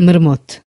Marmote